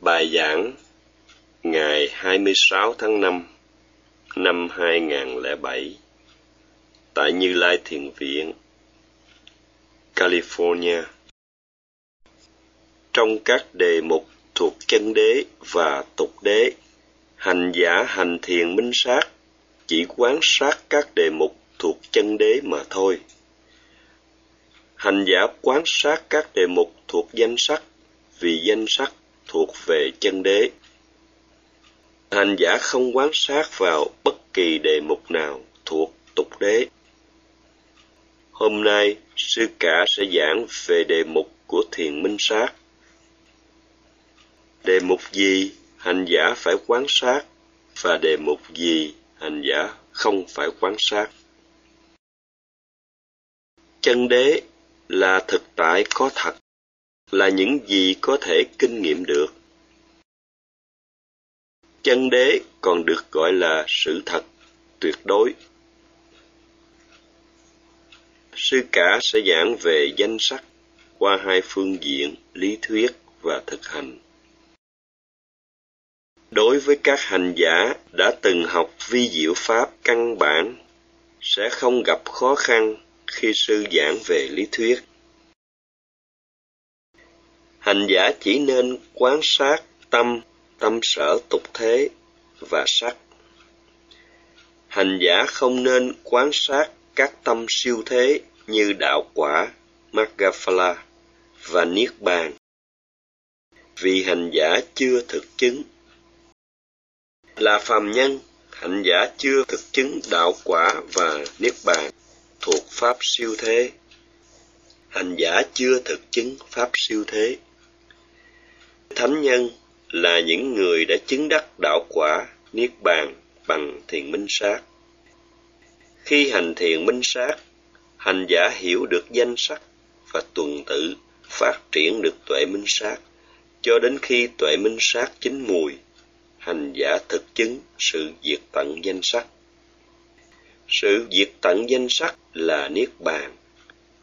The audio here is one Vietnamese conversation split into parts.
Bài giảng ngày 26 tháng 5 năm 2007 tại Như Lai Thiền Viện, California. Trong các đề mục thuộc chân đế và tục đế, hành giả hành thiền minh sát chỉ quán sát các đề mục thuộc chân đế mà thôi. Hành giả quán sát các đề mục thuộc danh sắc vì danh sắc thuộc về chân đế. Hành giả không quán sát vào bất kỳ đề mục nào thuộc tục đế. Hôm nay, sư cả sẽ giảng về đề mục của thiền minh sát. Đề mục gì hành giả phải quán sát và đề mục gì hành giả không phải quán sát. Chân đế là thực tại có thật, là những gì có thể kinh nghiệm được. Chân đế còn được gọi là sự thật, tuyệt đối. Sư cả sẽ giảng về danh sắc qua hai phương diện lý thuyết và thực hành. Đối với các hành giả đã từng học vi diệu pháp căn bản sẽ không gặp khó khăn khi sư giảng về lý thuyết. Hành giả chỉ nên quán sát tâm, tâm sở tục thế và sắc. Hành giả không nên quán sát các tâm siêu thế như đạo quả, Magaphala và Niết Bàn. Vì hành giả chưa thực chứng. Là phàm nhân, hành giả chưa thực chứng đạo quả và Niết Bàn thuộc Pháp siêu thế. Hành giả chưa thực chứng Pháp siêu thế. Thánh nhân là những người đã chứng đắc đạo quả Niết Bàn bằng thiền minh sát. Khi hành thiền minh sát, hành giả hiểu được danh sắc và tuần tự phát triển được tuệ minh sát. Cho đến khi tuệ minh sát chín mùi hành giả thực chứng sự diệt tận danh sắc. Sự diệt tận danh sắc là niết bàn.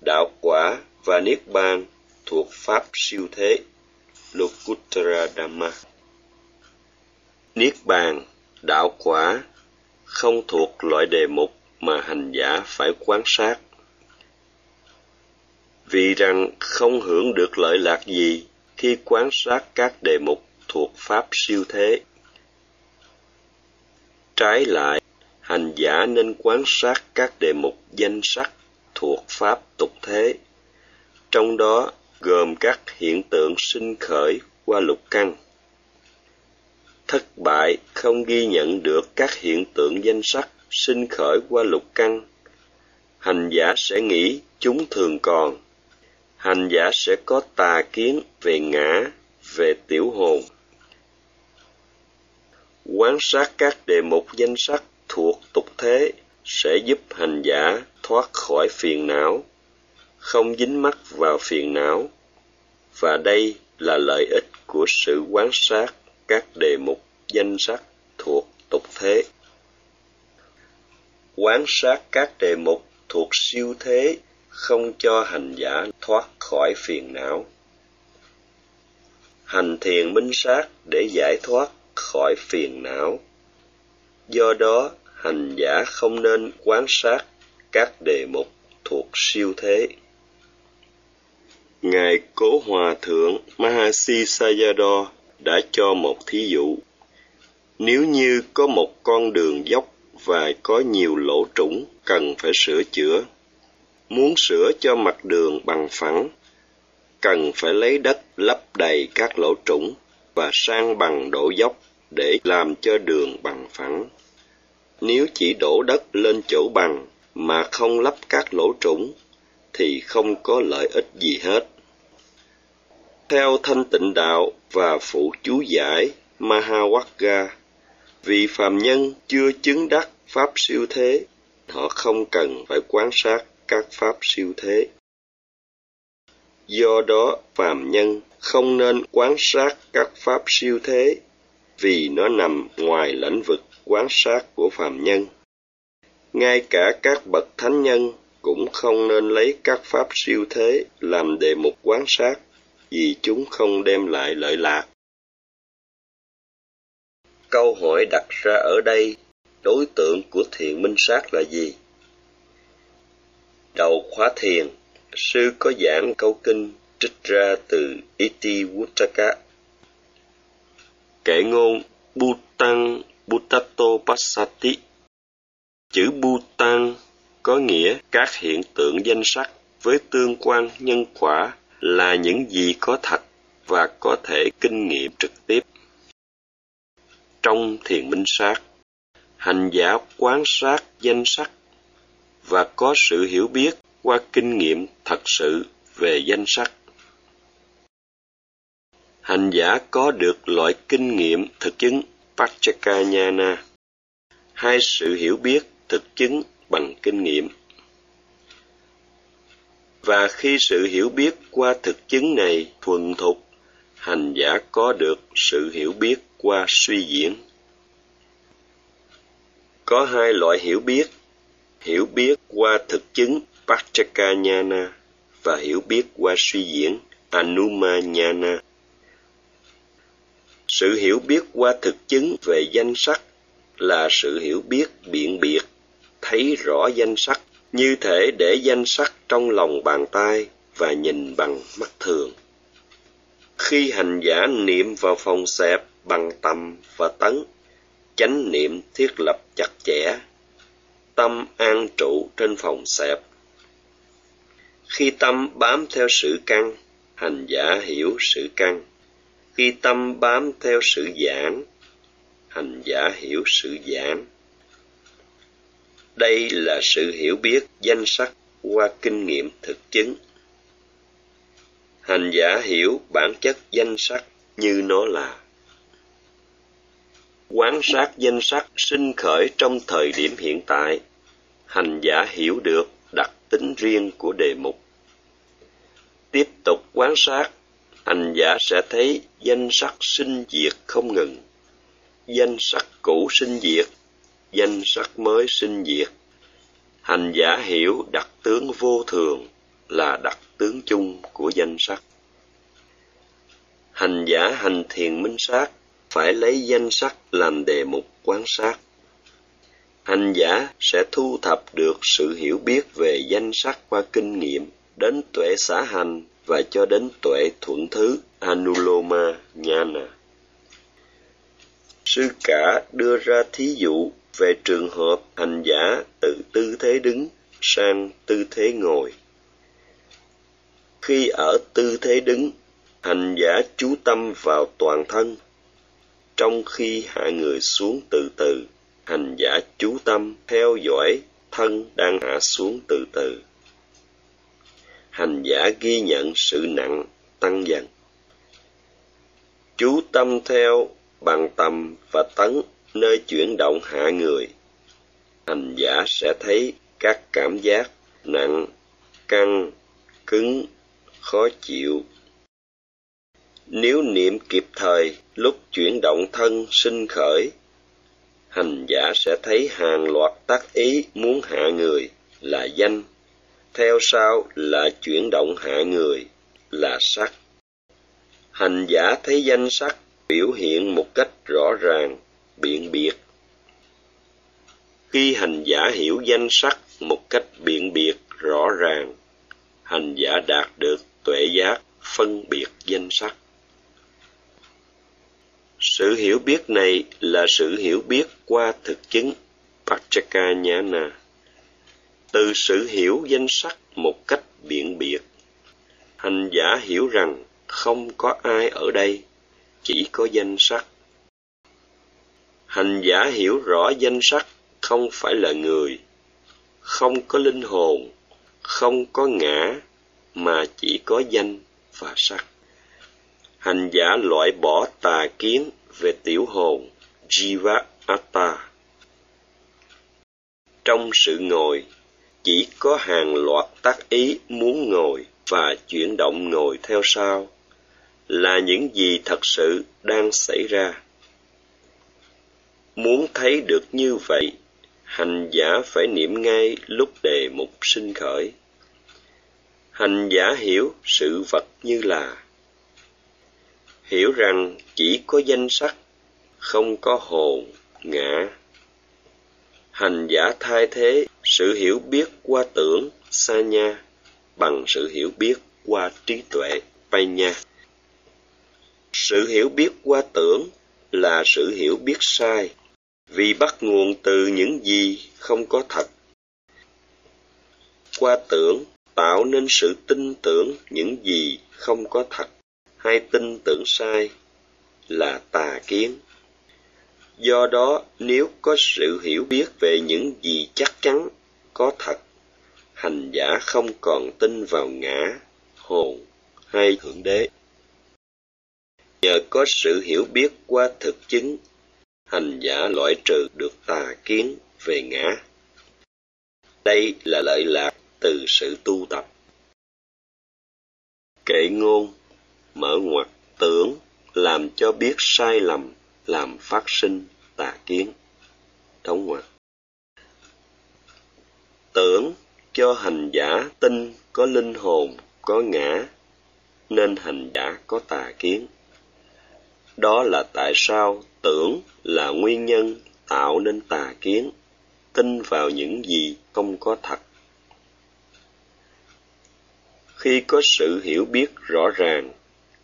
Đạo quả và niết bàn thuộc pháp siêu thế lokuttara dhamma niết bàn, đạo quả, không thuộc loại đề mục mà hành giả phải quan sát. Vì rằng không hưởng được lợi lạc gì khi quan sát các đề mục thuộc pháp siêu thế. Trái lại, hành giả nên quan sát các đề mục danh sắc thuộc pháp tục thế. Trong đó gồm các hiện tượng sinh khởi qua lục căn. Thất bại không ghi nhận được các hiện tượng danh sắc sinh khởi qua lục căn. Hành giả sẽ nghĩ chúng thường còn. Hành giả sẽ có tà kiến về ngã, về tiểu hồn. Quan sát các đề mục danh sắc thuộc tục thế sẽ giúp hành giả thoát khỏi phiền não không dính mắc vào phiền não, và đây là lợi ích của sự quan sát các đề mục danh sắc thuộc tục thế. Quan sát các đề mục thuộc siêu thế không cho hành giả thoát khỏi phiền não. Hành thiền minh sát để giải thoát khỏi phiền não. Do đó, hành giả không nên quan sát các đề mục thuộc siêu thế ngài cố hòa thượng mahasi sayadaw đã cho một thí dụ. Nếu như có một con đường dốc và có nhiều lỗ trũng cần phải sửa chữa, muốn sửa cho mặt đường bằng phẳng, cần phải lấy đất lấp đầy các lỗ trũng và sang bằng độ dốc để làm cho đường bằng phẳng. Nếu chỉ đổ đất lên chỗ bằng mà không lấp các lỗ trũng thì không có lợi ích gì hết. Theo thanh tịnh đạo và phụ chú giải mahawagga vì phàm nhân chưa chứng đắc pháp siêu thế, họ không cần phải quan sát các pháp siêu thế. Do đó, phàm nhân không nên quan sát các pháp siêu thế, vì nó nằm ngoài lĩnh vực quan sát của phàm nhân. Ngay cả các bậc thánh nhân cũng không nên lấy các pháp siêu thế làm đề mục quan sát, vì chúng không đem lại lợi lạc. Câu hỏi đặt ra ở đây, đối tượng của thiền minh sát là gì? Đầu khóa thiền, sư có giảng câu kinh trích ra từ iti Wuttaka. Kệ ngôn, Bhutan Butato Passati. Chữ Bhutan có nghĩa các hiện tượng danh sắc với tương quan nhân quả là những gì có thật và có thể kinh nghiệm trực tiếp. Trong thiền minh sát, hành giả quán sát danh sắc và có sự hiểu biết qua kinh nghiệm thật sự về danh sắc. Hành giả có được loại kinh nghiệm thực chứng Pachakanyana, hai sự hiểu biết thực chứng bằng kinh nghiệm. Và khi sự hiểu biết qua thực chứng này thuần thục, hành giả có được sự hiểu biết qua suy diễn. Có hai loại hiểu biết, hiểu biết qua thực chứng Pachakanyana và hiểu biết qua suy diễn Anumanyana. Sự hiểu biết qua thực chứng về danh sắc là sự hiểu biết biện biệt, thấy rõ danh sắc như thể để danh sắc trong lòng bàn tay và nhìn bằng mắt thường. Khi hành giả niệm vào phòng xẹp bằng tầm và tấn, chánh niệm thiết lập chặt chẽ, tâm an trụ trên phòng xẹp. Khi tâm bám theo sự căn, hành giả hiểu sự căn. Khi tâm bám theo sự giảng, hành giả hiểu sự giảng. Đây là sự hiểu biết danh sắc qua kinh nghiệm thực chứng. Hành giả hiểu bản chất danh sắc như nó là. Quán sát danh sắc sinh khởi trong thời điểm hiện tại, hành giả hiểu được đặc tính riêng của đề mục. Tiếp tục quán sát, hành giả sẽ thấy danh sắc sinh diệt không ngừng. Danh sắc cũ sinh diệt, danh sắc mới sinh diệt. Hành giả hiểu đặc tướng vô thường là đặc tướng chung của danh sắc. Hành giả hành thiền minh sát phải lấy danh sắc làm đề mục quan sát. Hành giả sẽ thu thập được sự hiểu biết về danh sắc qua kinh nghiệm đến tuệ xã hành và cho đến tuệ thuận thứ Anuloma Nhana. Sư cả đưa ra thí dụ về trường hợp hành giả từ tư thế đứng sang tư thế ngồi. Khi ở tư thế đứng, hành giả chú tâm vào toàn thân. Trong khi hạ người xuống từ từ, hành giả chú tâm theo dõi thân đang hạ xuống từ từ. Hành giả ghi nhận sự nặng tăng dần. Chú tâm theo bằng tầm và tấn nơi chuyển động hạ người. Hành giả sẽ thấy các cảm giác nặng, căng, cứng, khó chịu. Nếu niệm kịp thời lúc chuyển động thân sinh khởi, hành giả sẽ thấy hàng loạt tác ý muốn hạ người là danh, theo sau là chuyển động hạ người là sắc. Hành giả thấy danh sắc biểu hiện một cách rõ ràng, biện biệt. Khi hành giả hiểu danh sắc một cách biện biệt, rõ ràng, hành giả đạt được tuệ giác phân biệt danh sắc. Sự hiểu biết này là sự hiểu biết qua thực chứng Pachakanyana. Từ sự hiểu danh sắc một cách biện biệt, hành giả hiểu rằng không có ai ở đây chỉ có danh sắc hành giả hiểu rõ danh sắc, không phải là người, không có linh hồn, không có ngã, mà chỉ có danh và sắc. Hành giả loại bỏ tà kiến về tiểu hồn jiva atta trong sự ngồi, chỉ có hàng loạt tác ý muốn ngồi và chuyển động ngồi theo sau, là những gì thật sự đang xảy ra muốn thấy được như vậy, hành giả phải niệm ngay lúc đề mục sinh khởi. Hành giả hiểu sự vật như là, hiểu rằng chỉ có danh sắc, không có hồn, ngã. Hành giả thay thế sự hiểu biết qua tưởng, sa nha, bằng sự hiểu biết qua trí tuệ panya sự hiểu biết qua tưởng là sự hiểu biết sai vì bắt nguồn từ những gì không có thật. Qua tưởng, tạo nên sự tin tưởng những gì không có thật. Hay tin tưởng sai là tà kiến. Do đó, nếu có sự hiểu biết về những gì chắc chắn có thật, hành giả không còn tin vào ngã, hồn hay thượng đế. Nhờ có sự hiểu biết qua thực chứng hành giả loại trừ được tà kiến về ngã. Đây là lợi lạc từ sự tu tập. Kệ ngôn, mở ngoặt tưởng, làm cho biết sai lầm, làm phát sinh tà kiến. Đóng ngoặt. Tưởng cho hành giả tin có linh hồn, có ngã, nên hành giả có tà kiến đó là tại sao tưởng là nguyên nhân tạo nên tà kiến, tin vào những gì không có thật. Khi có sự hiểu biết rõ ràng,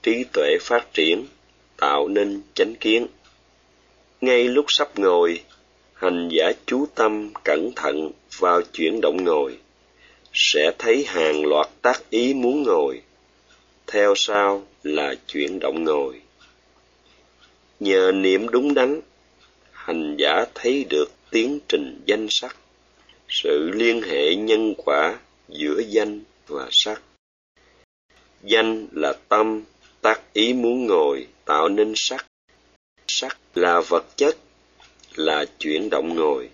trí tuệ phát triển, tạo nên chánh kiến. Ngay lúc sắp ngồi, hành giả chú tâm cẩn thận vào chuyển động ngồi, sẽ thấy hàng loạt tác ý muốn ngồi. Theo sau là chuyển động ngồi nhờ niệm đúng đắn, hành giả thấy được tiến trình danh sắc. Sự liên hệ nhân quả giữa danh và sắc. Danh là tâm, tác ý muốn ngồi, tạo nên sắc. Sắc là vật chất, là chuyển động ngồi.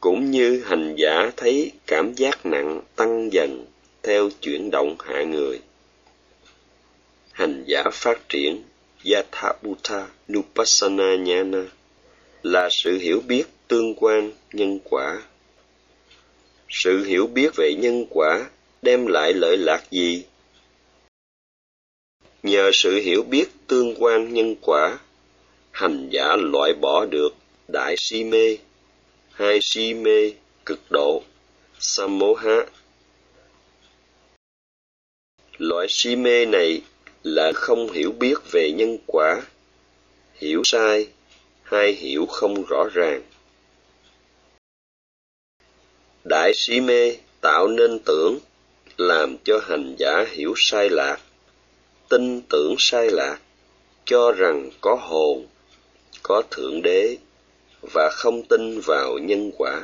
Cũng như hành giả thấy cảm giác nặng tăng dần theo chuyển động hạ người. Hành giả phát triển. Yathabhuta Nupassana Nhana là sự hiểu biết tương quan nhân quả. Sự hiểu biết về nhân quả đem lại lợi lạc gì? Nhờ sự hiểu biết tương quan nhân quả, hành giả loại bỏ được đại si mê, hai si mê cực độ, samoha. Loại si mê này là không hiểu biết về nhân quả, hiểu sai hay hiểu không rõ ràng. Đại sĩ mê tạo nên tưởng, làm cho hành giả hiểu sai lạc, tin tưởng sai lạc, cho rằng có hồn, có thượng đế và không tin vào nhân quả.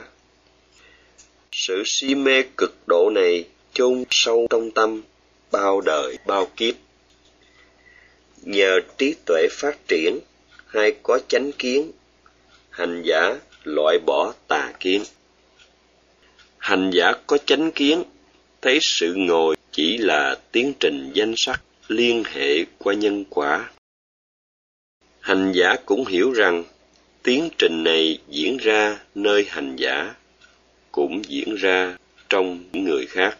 Sự si mê cực độ này chôn sâu trong tâm, bao đời, bao kiếp nhờ trí tuệ phát triển, hay có chánh kiến, hành giả loại bỏ tà kiến. Hành giả có chánh kiến, thấy sự ngồi chỉ là tiến trình danh sắc, liên hệ qua nhân quả. Hành giả cũng hiểu rằng, tiến trình này diễn ra nơi hành giả, cũng diễn ra trong những người khác.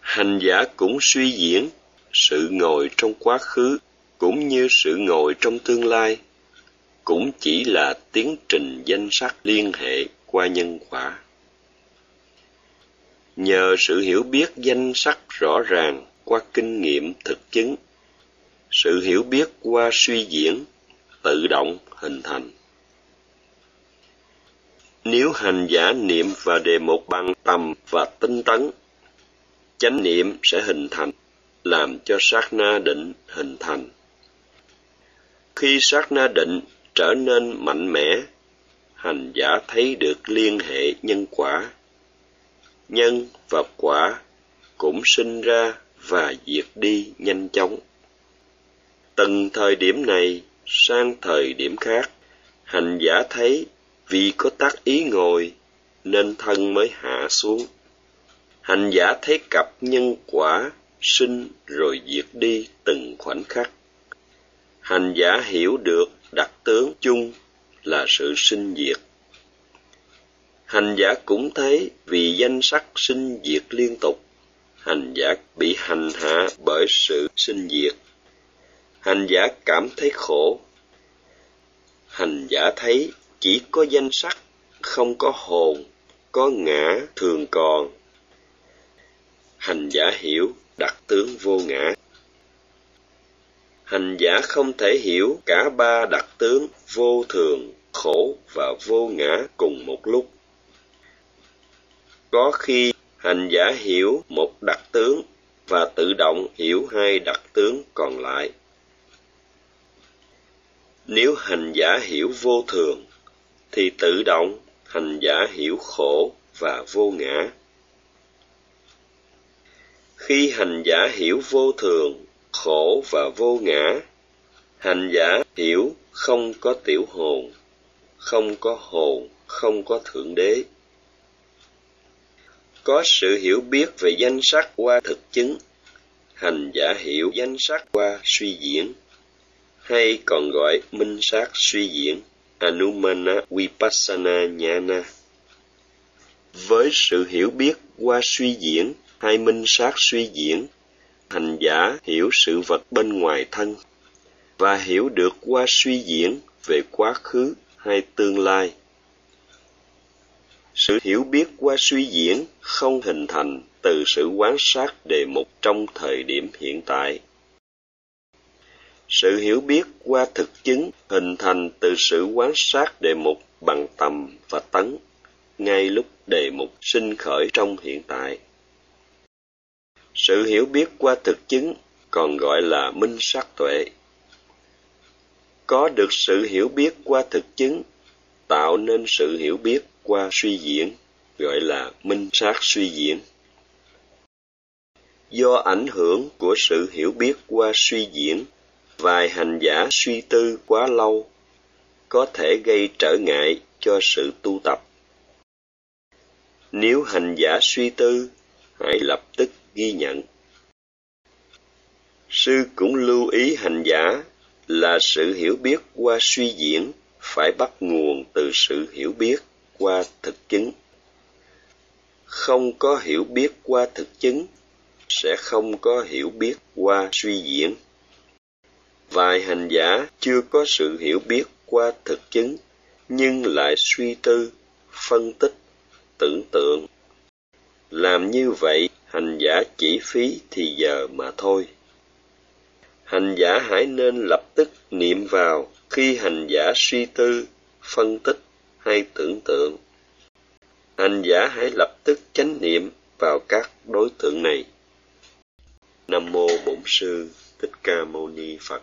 Hành giả cũng suy diễn sự ngồi trong quá khứ cũng như sự ngồi trong tương lai, cũng chỉ là tiến trình danh sắc liên hệ qua nhân quả. Nhờ sự hiểu biết danh sắc rõ ràng qua kinh nghiệm thực chứng, sự hiểu biết qua suy diễn, tự động hình thành. Nếu hành giả niệm và đề một bằng tầm và tinh tấn, chánh niệm sẽ hình thành làm cho sát na định hình thành. Khi sát na định trở nên mạnh mẽ, hành giả thấy được liên hệ nhân quả. Nhân và quả cũng sinh ra và diệt đi nhanh chóng. Từng thời điểm này sang thời điểm khác, hành giả thấy vì có tác ý ngồi nên thân mới hạ xuống. Hành giả thấy cặp nhân quả sinh rồi diệt đi từng khoảnh khắc. Hành giả hiểu được đặc tướng chung là sự sinh diệt. Hành giả cũng thấy vì danh sắc sinh diệt liên tục, hành giả bị hành hạ bởi sự sinh diệt. Hành giả cảm thấy khổ. Hành giả thấy chỉ có danh sắc, không có hồn, có ngã, thường còn. Hành giả hiểu đặc tướng vô ngã. Hành giả không thể hiểu cả ba đặc tướng vô thường, khổ và vô ngã cùng một lúc. Có khi hành giả hiểu một đặc tướng và tự động hiểu hai đặc tướng còn lại. Nếu hành giả hiểu vô thường, thì tự động hành giả hiểu khổ và vô ngã khi hành giả hiểu vô thường, khổ và vô ngã. Hành giả hiểu không có tiểu hồn, không có hồn, không có thượng đế. Có sự hiểu biết về danh sắc qua thực chứng. Hành giả hiểu danh sắc qua suy diễn. Hay còn gọi minh sát suy diễn, anumana vipassana nhana với sự hiểu biết qua suy diễn hay minh sát suy diễn, hành giả hiểu sự vật bên ngoài thân, và hiểu được qua suy diễn về quá khứ hay tương lai. Sự hiểu biết qua suy diễn không hình thành từ sự quán sát đề mục trong thời điểm hiện tại. Sự hiểu biết qua thực chứng hình thành từ sự quán sát đề mục bằng tầm và tấn ngay lúc đề mục sinh khởi trong hiện tại sự hiểu biết qua thực chứng, còn gọi là minh sát tuệ. Có được sự hiểu biết qua thực chứng, tạo nên sự hiểu biết qua suy diễn, gọi là minh sát suy diễn. Do ảnh hưởng của sự hiểu biết qua suy diễn, vài hành giả suy tư quá lâu, có thể gây trở ngại cho sự tu tập. Nếu hành giả suy tư, hãy lập tức ghi nhận. Sư cũng lưu ý hành giả là sự hiểu biết qua suy diễn phải bắt nguồn từ sự hiểu biết qua thực chứng. Không có hiểu biết qua thực chứng sẽ không có hiểu biết qua suy diễn. Vài hành giả chưa có sự hiểu biết qua thực chứng nhưng lại suy tư, phân tích, tưởng tượng. Làm như vậy hành giả chỉ phí thì giờ mà thôi. Hành giả hãy nên lập tức niệm vào khi hành giả suy tư, phân tích hay tưởng tượng. Hành giả hãy lập tức chánh niệm vào các đối tượng này. Nam mô bổn sư thích ca mâu ni phật.